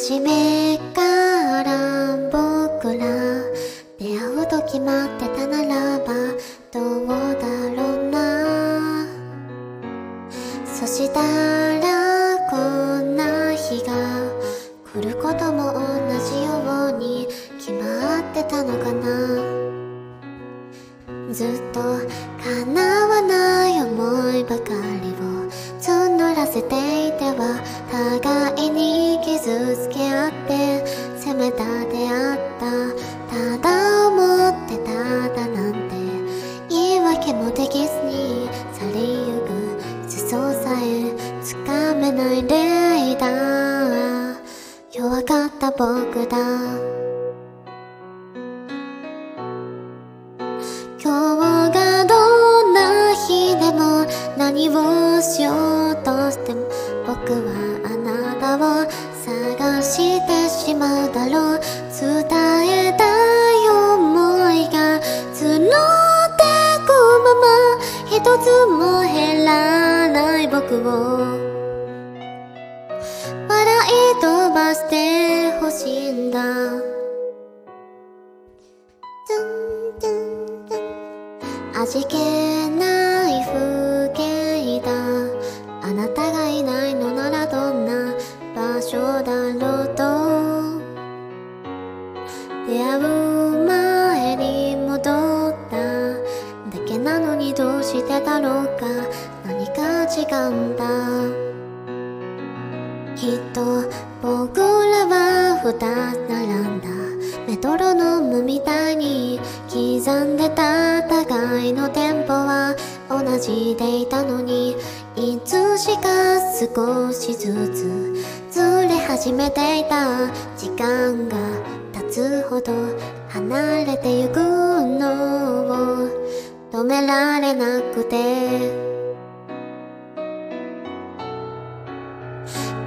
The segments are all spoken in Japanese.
初めから僕ら出会うと決まってたならばどうだろうな。そしたらこんな日が来ることも同じように決まってたのかな。ずっと叶わない思いばかりを募らせていては互いに傷つって責めたであった。ただ思ってただなんて。言い訳もできずに去りゆく裾さえつかめないレイダー弱かった僕だ。してしまうだろう。伝えたい思いが募ってくまま。一つも減らない僕を。笑い飛ばしてほしいんだ。味気ない。してだろうか。何か違うんだ。きっと僕らは二つ並んだ。メトロノームみたいに刻んでた互いのテンポは同じでいたのにいつしか少しずつずれ始めていた。時間が経つほど離れてゆくのを止められなくて。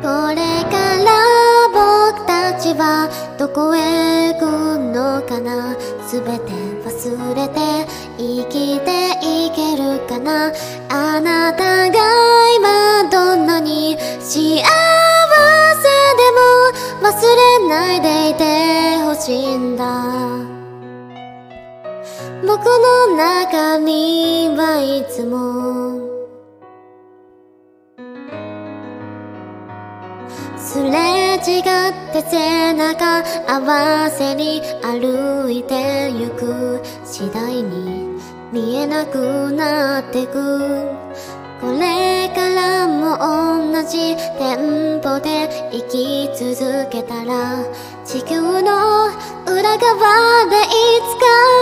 これから僕たちはどこへ行くのかな？すべて忘れて生きていけるかな？あなたが今どんなに幸せでも忘れないでいてほしいんだ。僕の中にはいつもすれ違って背中合わせに歩いてゆく次第に見えなくなってく。これからも同じテンポで生き続けたら地球の裏側でいつか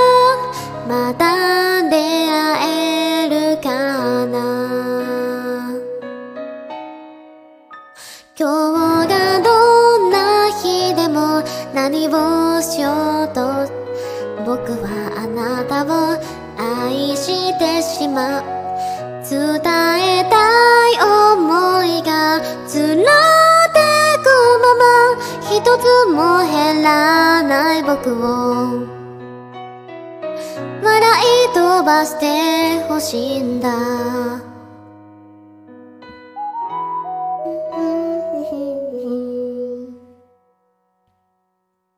また出会えるかな。今日がどんな日でも何をしようと僕はあなたを愛してしまう。伝えたい思いが募ってくまま一つも減らない僕を。飛ばしてほしいんだ。